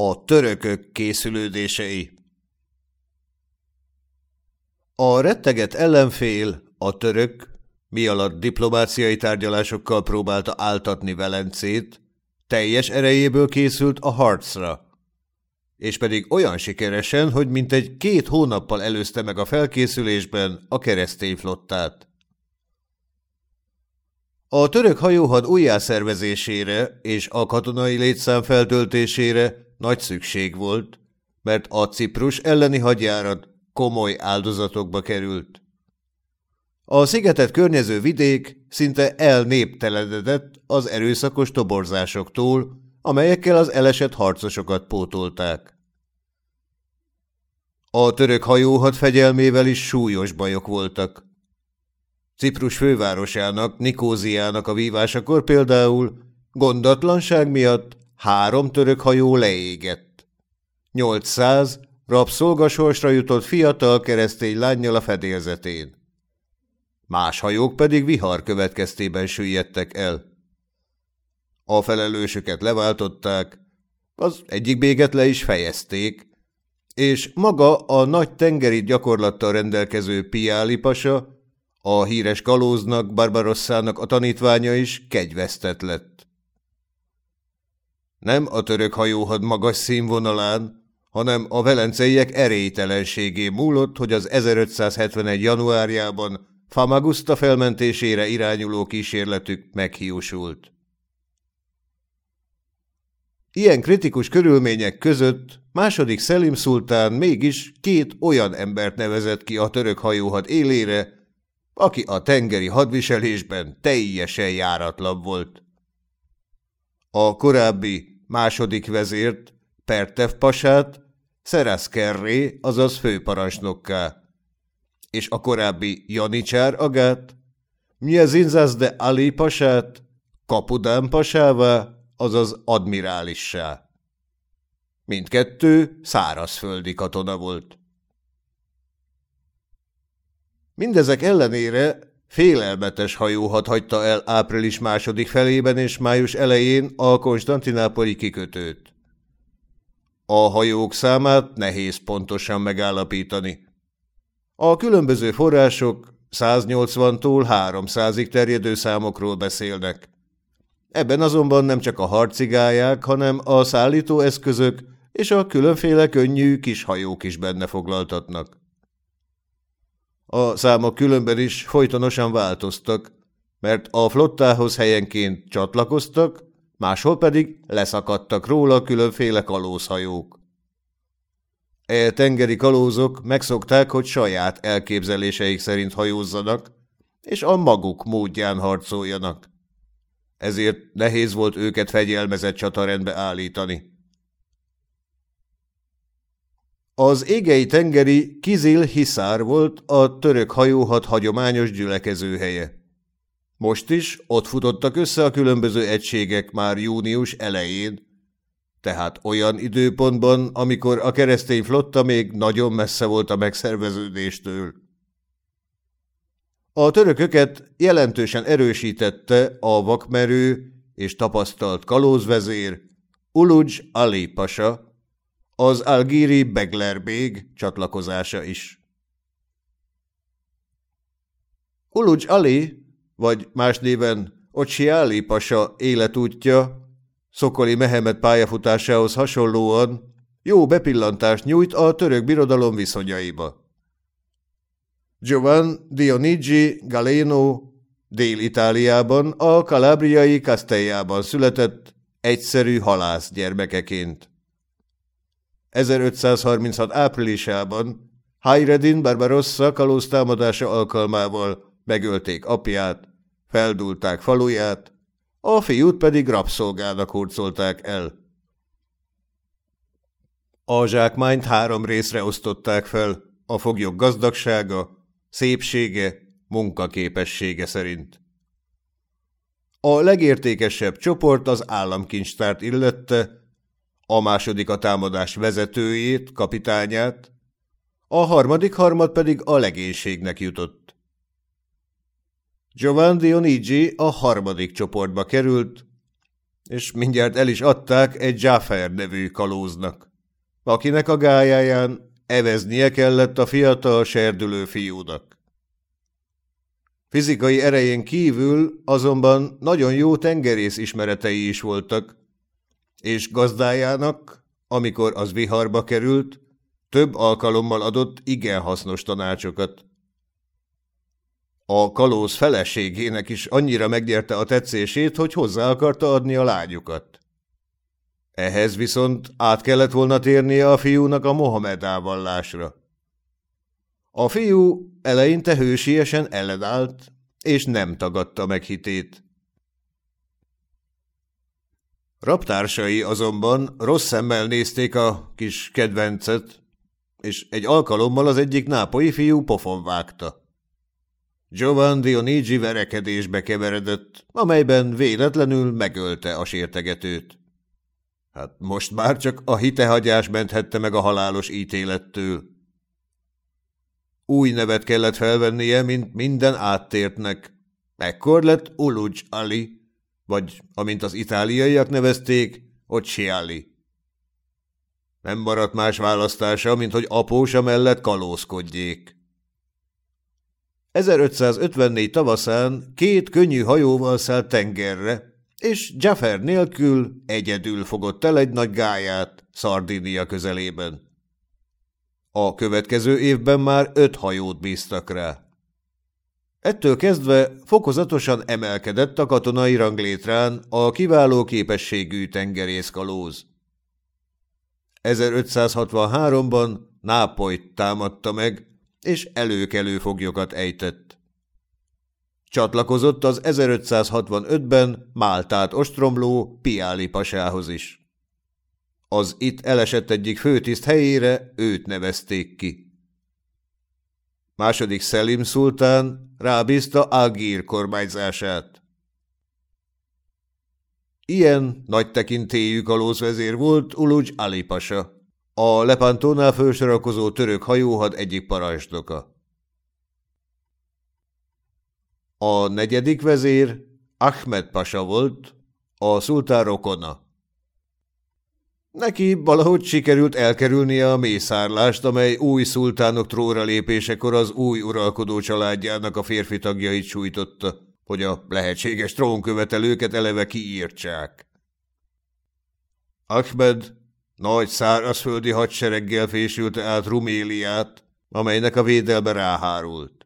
A törökök készülődései A retteget ellenfél, a török, mi alatt diplomáciai tárgyalásokkal próbálta áltatni Velencét, teljes erejéből készült a harcra, és pedig olyan sikeresen, hogy mintegy két hónappal előzte meg a felkészülésben a keresztény flottát. A török hajóhad újjászervezésére és a katonai létszám feltöltésére nagy szükség volt, mert a Ciprus elleni hadjárat komoly áldozatokba került. A szigetet környező vidék szinte elnéptelenedett az erőszakos toborzásoktól, amelyekkel az elesett harcosokat pótolták. A török hajóhad fegyelmével is súlyos bajok voltak. Ciprus fővárosának, Nikóziának a vívásakor például gondatlanság miatt három török hajó leégett. 800 rabszolgasorsra jutott fiatal keresztény lányjal a fedélzetén. Más hajók pedig vihar következtében süllyedtek el. A felelősöket leváltották, az egyik béget le is fejezték, és maga a nagy tengeri gyakorlattal rendelkező Piáli pasa, a híres kalóznak, Barbarosszának a tanítványa is kegyvesztett lett. Nem a török hajóhad magas színvonalán, hanem a velenceiek erélytelenségé múlott, hogy az 1571. januárjában Famagusta felmentésére irányuló kísérletük meghiúsult. Ilyen kritikus körülmények között második Szelim szultán mégis két olyan embert nevezett ki a török hajóhad élére, aki a tengeri hadviselésben teljesen járatlan volt. A korábbi második vezért, Pertev pasát, Szereszkerré, azaz főparancsnokká, és a korábbi Janicsár agát, Miezinzaz Ali pasát, Kapudán pasává, azaz admirálissá. Mindkettő szárazföldi katona volt. Mindezek ellenére félelmetes hajóhat hagyta el április második felében és május elején a konstantinápoli kikötőt. A hajók számát nehéz pontosan megállapítani. A különböző források 180-tól 300-ig terjedő számokról beszélnek. Ebben azonban nem csak a harcigályák, hanem a szállítóeszközök és a különféle könnyű kis hajók is benne foglaltatnak. A számok különben is folytonosan változtak, mert a flottához helyenként csatlakoztak, máshol pedig leszakadtak róla különféle kalózhajók. E tengeri kalózok megszokták, hogy saját elképzeléseik szerint hajózzanak, és a maguk módján harcoljanak. Ezért nehéz volt őket fegyelmezett csatarendbe állítani. Az égei tengeri Kizil Hiszár volt a török hajóhat hagyományos gyülekezőhelye. Most is ott futottak össze a különböző egységek már június elején, tehát olyan időpontban, amikor a keresztény flotta még nagyon messze volt a megszerveződéstől. A törököket jelentősen erősítette a vakmerő és tapasztalt kalózvezér Uluj Ali Pasa, az algíri Beglerbég csatlakozása is. Uluj Ali, vagy más néven Ali Pasa életútja, Szokoli Mehemet pályafutásához hasonlóan jó bepillantást nyújt a török birodalom viszonyaiba. Giovan Dionigi Galeno Dél-Itáliában, a kalábriai Castellában született egyszerű halász gyermekeként. 1536 áprilisában Hayreddin Barbarossa kalóztámadása alkalmával megölték apját, feldulták faluját, a fiút pedig rabszolgának hurcolták el. A zsákmányt három részre osztották fel, a foglyok gazdagsága, szépsége, munkaképessége szerint. A legértékesebb csoport az államkincstárt illette, a második a támadás vezetőjét, kapitányát, a harmadik harmad pedig a legénységnek jutott. Giovanni Dionigi a harmadik csoportba került, és mindjárt el is adták egy Jaffer nevű kalóznak, akinek a gályáján eveznie kellett a fiatal serdülő fiúnak. Fizikai erején kívül azonban nagyon jó tengerész ismeretei is voltak, és gazdájának, amikor az viharba került, több alkalommal adott igen hasznos tanácsokat. A kalóz feleségének is annyira megnyerte a tetszését, hogy hozzá akarta adni a lányukat. Ehhez viszont át kellett volna térnie a fiúnak a Mohamed vallásra. A fiú eleinte hősiesen ellenállt, és nem tagadta meg hitét. Raptársai azonban rossz szemmel nézték a kis kedvencet, és egy alkalommal az egyik nápoi fiú pofon vágta. Giovanni Dionigi verekedésbe keveredett, amelyben véletlenül megölte a sértegetőt. Hát most már csak a hitehagyás menthette meg a halálos ítélettől. Új nevet kellett felvennie, mint minden áttértnek. Ekkor lett Uluj Ali, vagy, amint az itáliaiak nevezték, Occiali. Nem maradt más választása, mint hogy apósa mellett kalózkodjék. 1554 tavaszán két könnyű hajóval szállt tengerre, és Jaffer nélkül egyedül fogott el egy nagy gáját Szardinia közelében. A következő évben már öt hajót bíztak rá. Ettől kezdve fokozatosan emelkedett a katonai ranglétrán a kiváló képességű tengerészkalóz. 1563-ban Nápolyt támadta meg, és előkelő foglyokat ejtett. Csatlakozott az 1565-ben Máltát ostromló Piáli pasához is. Az itt elesett egyik főtiszt helyére őt nevezték ki. Második Szelim szultán rábízta Agír kormányzását. Ilyen nagy tekintélyű kalózvezér volt Uluj Ali pasa, a Lepantónál fősorakozó török hajóhad egyik parancsnoka. A negyedik vezér Ahmed pasa volt, a szultán rokona. Neki valahogy sikerült elkerülnie a mészárlást, amely új szultánok tróra lépésekor az új uralkodó családjának a férfi tagjait sújtotta, hogy a lehetséges trónkövetelőket eleve kiírtsák. Ahmed nagy szárazföldi hadsereggel fésülte át Ruméliát, amelynek a védelbe ráhárult.